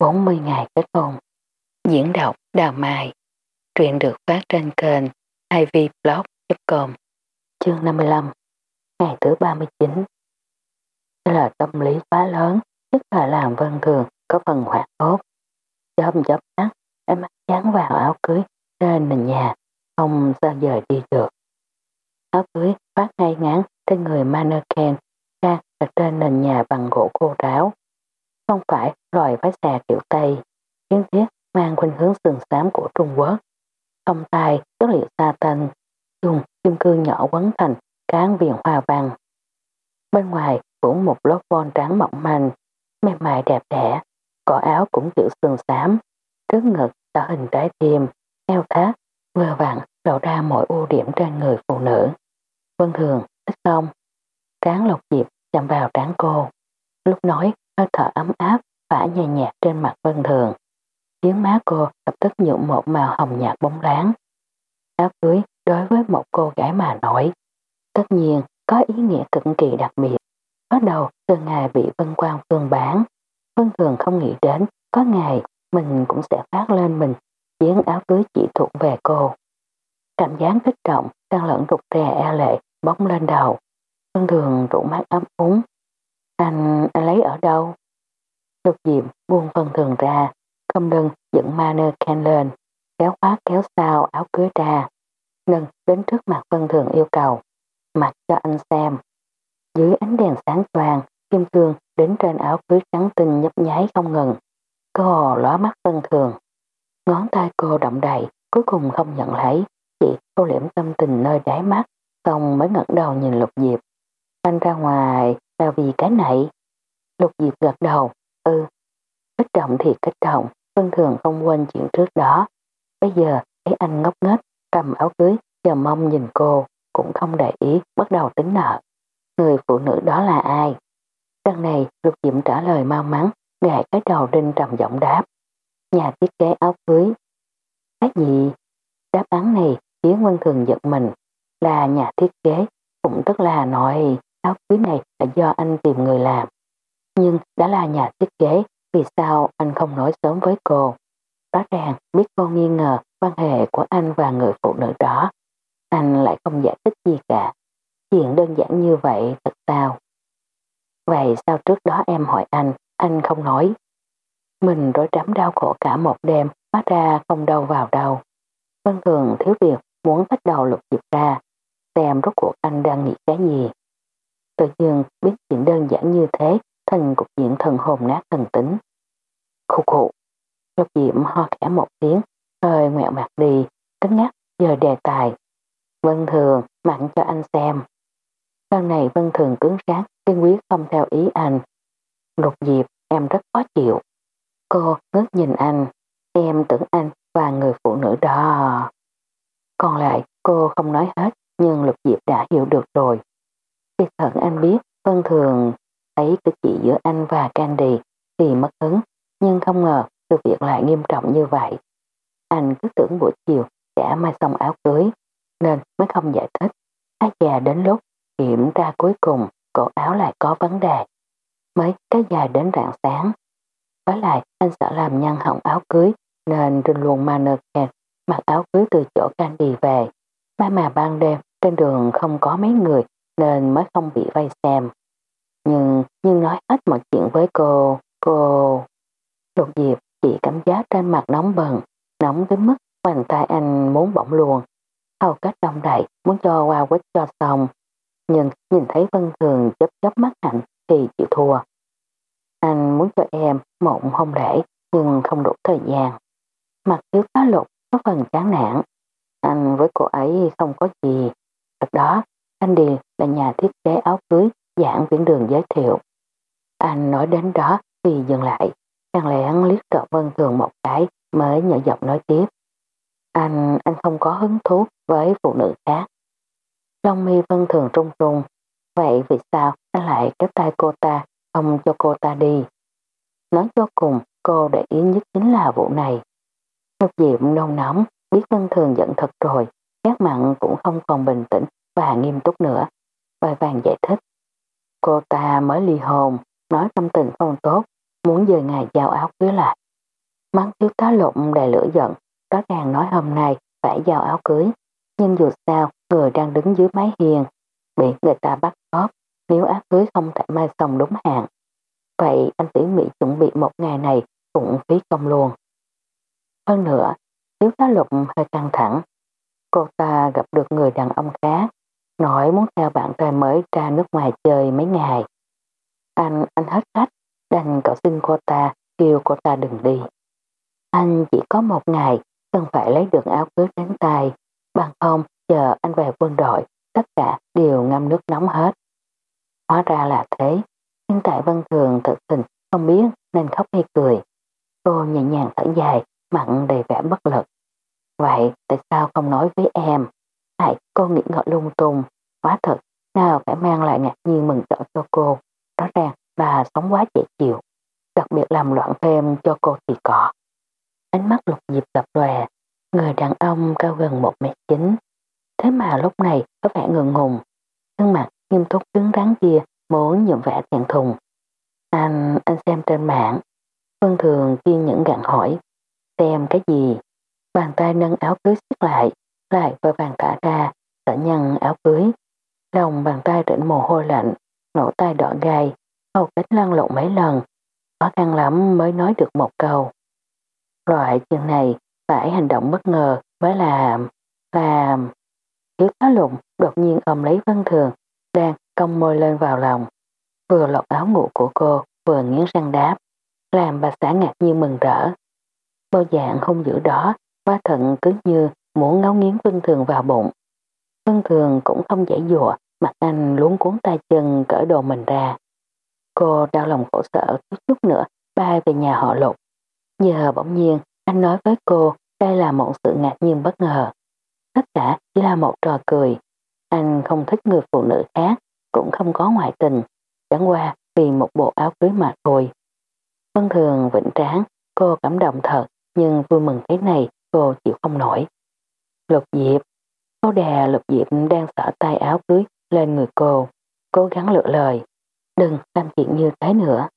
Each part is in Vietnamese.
40 ngày kết hôn. Diễn đọc Đào Mai Truyện được phát trên kênh ivblog.com Chương 55 Ngày thứ 39 Đây là tâm lý quá lớn, nhất là làm vân thường, có phần hoạt tốt. Chớp chớp mắt, em mắt dán vào áo cưới trên nền nhà, không sao giờ đi được. Áo cưới phát ngay ngắn trên người mannequin ra đặt trên nền nhà bằng gỗ khô ráo không phải loài váy xà kiểu Tây, kiến thiết mang khuynh hướng sườn xám của Trung Quốc. Không tay chất liệu sa tanh, dùng kim cương nhỏ quấn thành cán viền hoa văn. Bên ngoài cũng một lớp von trắng mỏng manh, mềm mại đẹp đẽ, cỏ áo cũng kiểu sườn xám, trước ngực tạo hình trái tim, eo thác, vừa vặn lộ ra mọi ưu điểm trên người phụ nữ. Vân Thường, thích không? Tráng lộc diệp chạm vào trán cô. Lúc nói hơi thở ấm áp phả nhẹ nhạt trên mặt Vân Thường. Khiến má cô lập tức nhuộm một màu hồng nhạt bóng láng. Áo cưới đối với một cô gái mà nổi, tất nhiên có ý nghĩa cực kỳ đặc biệt. Bắt đầu từ ngày bị Vân Quang Phương bán, Vân Thường không nghĩ đến có ngày mình cũng sẽ phát lên mình chiến áo cưới chỉ thuộc về cô. Cảm giác kích động, đang lẫn rụt rè e lệ bóng lên đầu. Vân Thường trụ mắt ấm úng, anh, anh đâu? Lục Diệm buông phần thường ra, không lưng dựng manơ can lên, kéo khóa kéo sao áo cưới ra. Nâng đến trước mặt phân Thường yêu cầu, mặc cho anh xem. Dưới ánh đèn sáng choàng, kim cương đến trên áo cưới trắng tinh nhấp nháy không ngừng. Cô hồ lóa mắt phân Thường. Ngón tay cô động đậy, cuối cùng không nhận lấy, chỉ cô liễm tâm tình nơi đáy mắt, xong mới ngẩng đầu nhìn Lục Diệp. Anh ra ngoài, là vì cái này. Lục Diệp gật đầu, ừ, kích động thì kích động, Vân Thường không quên chuyện trước đó. Bây giờ thấy anh ngốc nghếch, cầm áo cưới, chờ mong nhìn cô, cũng không để ý, bắt đầu tính nợ. Người phụ nữ đó là ai? Đằng này Lục Diệp trả lời mau mắn, gài cái đầu đinh trầm giọng đáp. Nhà thiết kế áo cưới. Cái gì? Đáp án này khiến Vân Thường giật mình, là nhà thiết kế, cũng tức là nội áo cưới này là do anh tìm người làm. Nhưng đã là nhà thiết kế, vì sao anh không nói sớm với cô? Rõ ràng biết cô nghi ngờ quan hệ của anh và người phụ nữ đó. Anh lại không giải thích gì cả. Chuyện đơn giản như vậy thật sao? Vậy sao trước đó em hỏi anh, anh không nói? Mình rối rắm đau khổ cả một đêm, hóa ra không đâu vào đâu. Vân thường thiếu việc muốn bắt đầu lục dịp ra, xem rốt cuộc anh đang nghĩ cái gì. Tự nhiên biết chuyện đơn giản như thế thành cục diện thần hồn nát thần tính. Khu khụ, Lục Diễm ho khẽ một tiếng, hơi ngoẹo mặt đi, cứng ngắc giờ đề tài. Vân Thường, mặn cho anh xem. Lần này Vân Thường cứng rắn, kiên quyết không theo ý anh. Lục Diệp, em rất khó chịu. Cô ngước nhìn anh, em tưởng anh và người phụ nữ đó. Còn lại cô không nói hết, nhưng Lục Diệp đã hiểu được rồi. Khi thật anh biết Vân Thường thấy cử chỉ giữa anh và Candy thì mất hứng, nhưng không ngờ sự việc lại nghiêm trọng như vậy. Anh cứ tưởng buổi chiều sẽ mai xong áo cưới, nên mới không giải thích. Á già đến lúc kiểm tra cuối cùng cổ áo lại có vấn đề. Mới kéo dài đến rạng sáng. Với lại anh sợ làm nhân hỏng áo cưới nên rình luôn mannequin mặc áo cưới từ chỗ Candy về. Mai mà ban đêm trên đường không có mấy người nên mới không bị vây xem. Nhưng, nhưng nói hết mọi chuyện với cô, cô... Lục Diệp chỉ cảm giác trên mặt nóng bần, nóng đến mức bàn tay anh muốn bỏng luôn. Hầu kết đông đầy, muốn cho qua quýt cho xong. Nhưng nhìn thấy Vân Thường chớp chớp mắt hạnh thì chịu thua. Anh muốn cho em một hôn lễ nhưng không đủ thời gian. Mặt thiếu tá lục có phần chán nản. Anh với cô ấy không có gì. Thật đó, anh đi là nhà thiết kế áo cưới giảng viễn đường giới thiệu. Anh nói đến đó thì dừng lại, chẳng lẽ liếc trọ Vân Thường một cái mới nhỏ giọng nói tiếp. Anh, anh không có hứng thú với phụ nữ khác. Long mi Vân Thường trung trung, vậy vì sao anh lại kéo tay cô ta, không cho cô ta đi? Nói cho cùng, cô để ý nhất chính là vụ này. Ngọc Diệm nôn nóng, biết Vân Thường giận thật rồi, các mặn cũng không còn bình tĩnh và nghiêm túc nữa. Vài vàng giải thích. Cô ta mới ly hôn, nói tâm tình không tốt, muốn về ngày giao áo cưới lại, Mắng thiếu tá lụng đầy lửa giận, rõ ràng nói hôm nay phải giao áo cưới. Nhưng dù sao, người đang đứng dưới mái hiền, bị người ta bắt cóp, nếu áo cưới không thể mai xong đúng hạn. Vậy anh tỉ mỉ chuẩn bị một ngày này cũng phí công luôn. Hơn nữa, thiếu tá lục hơi căng thẳng. Cô ta gặp được người đàn ông khác, nói muốn theo bạn trai mới ra nước ngoài chơi mấy ngày. Anh, anh hết khách đành cậu xin cô ta, kêu cô ta đừng đi. Anh chỉ có một ngày, cần phải lấy được áo cưới đến tay, bằng không chờ anh về quân đội, tất cả đều ngâm nước nóng hết. Hóa ra là thế, nhưng tại văn Thường thật tình không biết nên khóc hay cười. Cô nhẹ nhàng thở dài, mặn đầy vẻ bất lực. Vậy tại sao không nói với em? Tại cô nghĩ ngợi lung tung, quá thật, nào phải mang lại ngạc nhiên mừng rỡ cho cô. Rõ ràng bà sống quá dễ chịu, đặc biệt làm loạn thêm cho cô thì có. Ánh mắt lục dịp lập lòe, người đàn ông cao gần 1 mét chín. Thế mà lúc này có vẻ ngượng ngùng, gương mặt nghiêm túc cứng rắn kia muốn nhuộm vẻ thẹn thùng. Anh, anh xem trên mạng. Phương Thường kiên những gặn hỏi. Xem cái gì? Bàn tay nâng áo cưới xiết lại, lại vừa vàng thả ra, đã nhăn áo cưới. Lòng bàn tay rỉnh mồ hôi lạnh, nổ tay đỏ gai, hầu cánh lăn lộn mấy lần. Khó khăn lắm mới nói được một câu. Loại chuyện này phải hành động bất ngờ mới làm, làm. Thiếu tá lụng đột nhiên ôm lấy Vân Thường, đang cong môi lên vào lòng. Vừa lột áo ngủ của cô, vừa nghiến răng đáp, làm bà xã ngạc nhiên mừng rỡ. Bao dạng hung dữ đó, quá thận cứ như muốn ngấu nghiến Vân Thường vào bụng. Vân Thường cũng không dễ dùa, mặt anh luống cuốn tay chân cởi đồ mình ra. Cô đau lòng khổ sở chút chút nữa bay về nhà họ lục. Giờ bỗng nhiên anh nói với cô đây là một sự ngạc nhiên bất ngờ. Tất cả chỉ là một trò cười. Anh không thích người phụ nữ khác, cũng không có ngoại tình, chẳng qua vì một bộ áo cưới mà thôi. Vân thường vĩnh tráng, cô cảm động thật, nhưng vui mừng thế này cô chịu không nổi. Lục Diệp, cô đè Lục Diệp đang xỏ tay áo cưới lên người cô, cố gắng lựa lời. Đừng làm chuyện như thế nữa.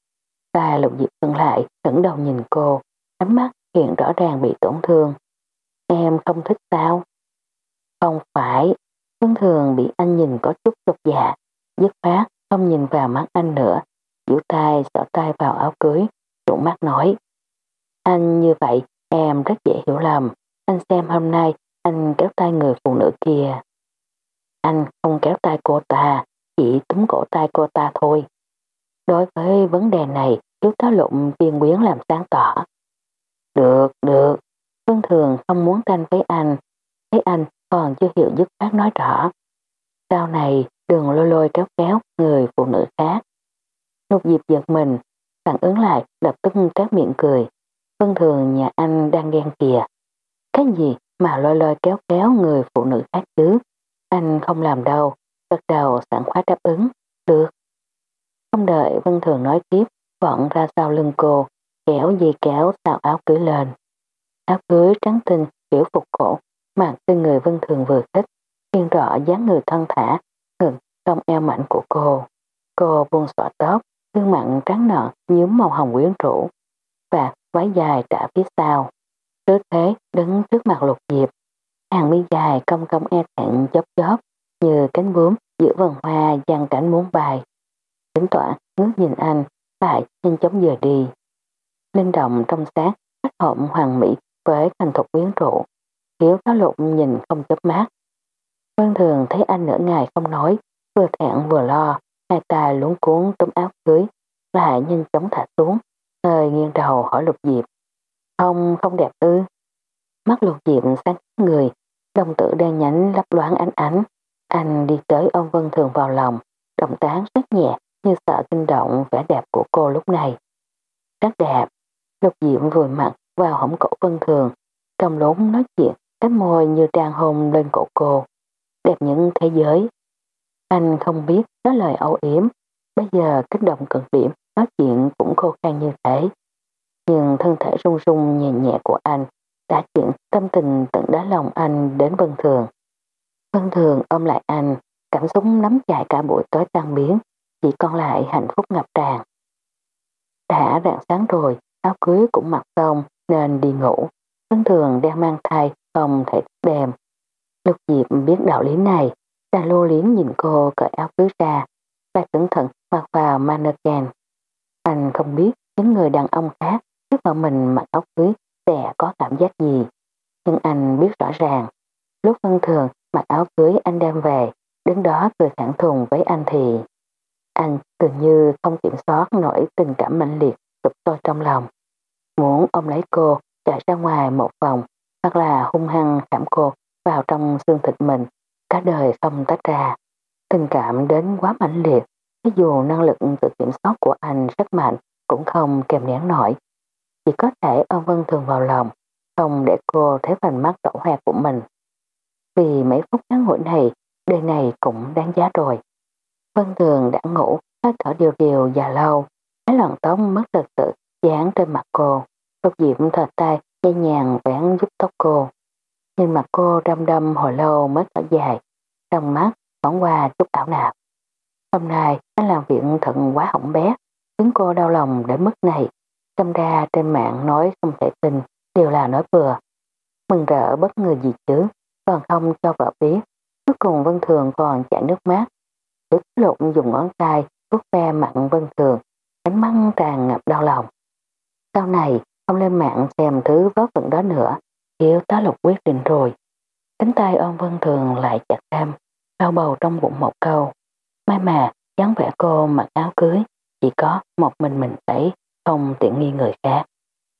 Ta Lục Diệp dừng lại, ngẩng đầu nhìn cô, ánh mắt hiện rõ ràng bị tổn thương. Em không thích sao? Không phải, Vân thường bị anh nhìn có chút chột dạ, dứt khoát không nhìn vào mắt anh nữa, giữ tay xỏ tay vào áo cưới, rụng mắt nói. Anh như vậy em rất dễ hiểu lầm, anh xem hôm nay anh kéo tay người phụ nữ kia. Anh không kéo tay cô ta, chỉ túm cổ tay cô ta thôi. Đối với vấn đề này, chú tá lụng viên quyến làm sáng tỏ. Được, được, Vân Thường không muốn tranh với anh, thấy anh còn chưa hiểu dứt khoát nói rõ. Sau này đừng lôi lôi kéo kéo người phụ nữ khác. Lục dịp giật mình, phản ứng lại lập tức trát miệng cười. Vân thường nhà anh đang ghen kìa. Cái gì mà lôi lôi kéo kéo người phụ nữ khác chứ? Anh không làm đâu, gật đầu sẵn khoái đáp ứng. Được. Không đợi Vân Thường nói tiếp, vọng ra sau lưng cô, kéo dây kéo xào áo cưới lên. Áo cưới trắng tinh, kiểu phục cổ, mặc trên người Vân Thường vừa thích, hiện rõ dáng người thân thả, ngực trong eo mạnh của cô. Cô buông xõa tóc, gương mặn trắng nọn nhuốm màu hồng quyến rũ, và váy dài trả phía sau. Cứ thế đứng trước mặt lục diệp, hàng mi dài cong cong e thẹn chớp chớp như cánh bướm giữa vườn hoa giang cảnh muốn bài. Tính tỏa ngước nhìn anh, lại nhanh chóng giờ đi. Linh động trong sáng, cách hộm hoàng mỹ với thành thục quyến rũ. Hiếu có lục nhìn không chớp mắt. Vân thường thấy anh nửa ngày không nói, vừa thẹn vừa lo, hai tay luống cuốn túm áo cưới, lại nhanh chóng thả xuống, hơi nghiêng đầu hỏi lục diệp. Không, không đẹp ư. Mắt lục diệm sáng người, đồng tử đen nhánh lấp loáng ánh ánh. Anh đi tới ôm Vân Thường vào lòng, động tác rất nhẹ như sợ kinh động vẻ đẹp của cô lúc này. Rất đẹp, lục diệm vùi mặt vào hõm cổ Vân Thường, trong lúc nói chuyện, cánh môi như đang hôn lên cổ cô. Đẹp những thế giới. Anh không biết nói lời âu yếm, bây giờ kích động cực điểm, nói chuyện cũng khô khan như thế. Nhưng thân thể run run nhẹ nhẹ của anh đã chuyển tâm tình tận đá lòng anh đến Vân Thường. Vân Thường ôm lại anh, cảm xúc nắm chạy cả buổi tối tan biến, chỉ còn lại hạnh phúc ngập tràn. Đã rạng sáng rồi, áo cưới cũng mặc xong, nên đi ngủ. Vân Thường đang mang thai không thể thức đêm. Lục Diệp biết đạo lý này, ra lô liến nhìn cô cởi áo cưới ra, và cẩn thận mặc vào mannequin. Anh không biết những người đàn ông khác trước vợ mình mặc áo cưới sẽ có cảm giác gì. Nhưng anh biết rõ ràng, lúc Vân Thường mặc áo cưới anh đem về, đứng đó cười thẳng thùng với anh thì anh dường như không kiểm soát nổi tình cảm mạnh liệt sụp sôi trong lòng. Muốn ôm lấy cô, chạy ra ngoài một vòng, hoặc là hung hăng cảm cô vào trong xương thịt mình, cả đời không tách ra. Tình cảm đến quá mãnh liệt, ví dù năng lực tự kiểm soát của anh rất mạnh, cũng không kèm nén nổi. Chỉ có thể ôm Vân Thường vào lòng, không để cô thấy phần mắt đỏ hoe của mình. Vì mấy phút ngắn ngủi này, đời này cũng đáng giá rồi. Vân Thường đã ngủ, hơi thở điều điều và lâu, mấy lọn tóc mất trật tự dán trên mặt cô. Lục Diệm thở tay nhẹ nhàng vén giúp tóc cô. Nhìn mặt cô đâm đâm hồi lâu mới thở dài, trong mắt bóng qua chút ảo nạp. Hôm nay anh làm việc thận quá hỏng bé, khiến cô đau lòng đến mức này. Xâm ra trên mạng nói không thể tin, đều là nói vừa. Mừng rỡ bất ngờ gì chứ, còn không cho vợ biết. Cuối cùng Vân Thường còn chảy nước mắt. Tức lộn dùng ngón tay, vuốt ve mặn Vân Thường, ánh mắt tràn ngập đau lòng. Sau này, không lên mạng xem thứ vớ vẩn đó nữa, thiếu tá lục quyết định rồi. Cánh tay ôm Vân Thường lại chặt cam, đau bầu trong bụng một câu. May mà, dáng vẻ cô mặc áo cưới, chỉ có một mình mình thấy, không tiện nghi người khác.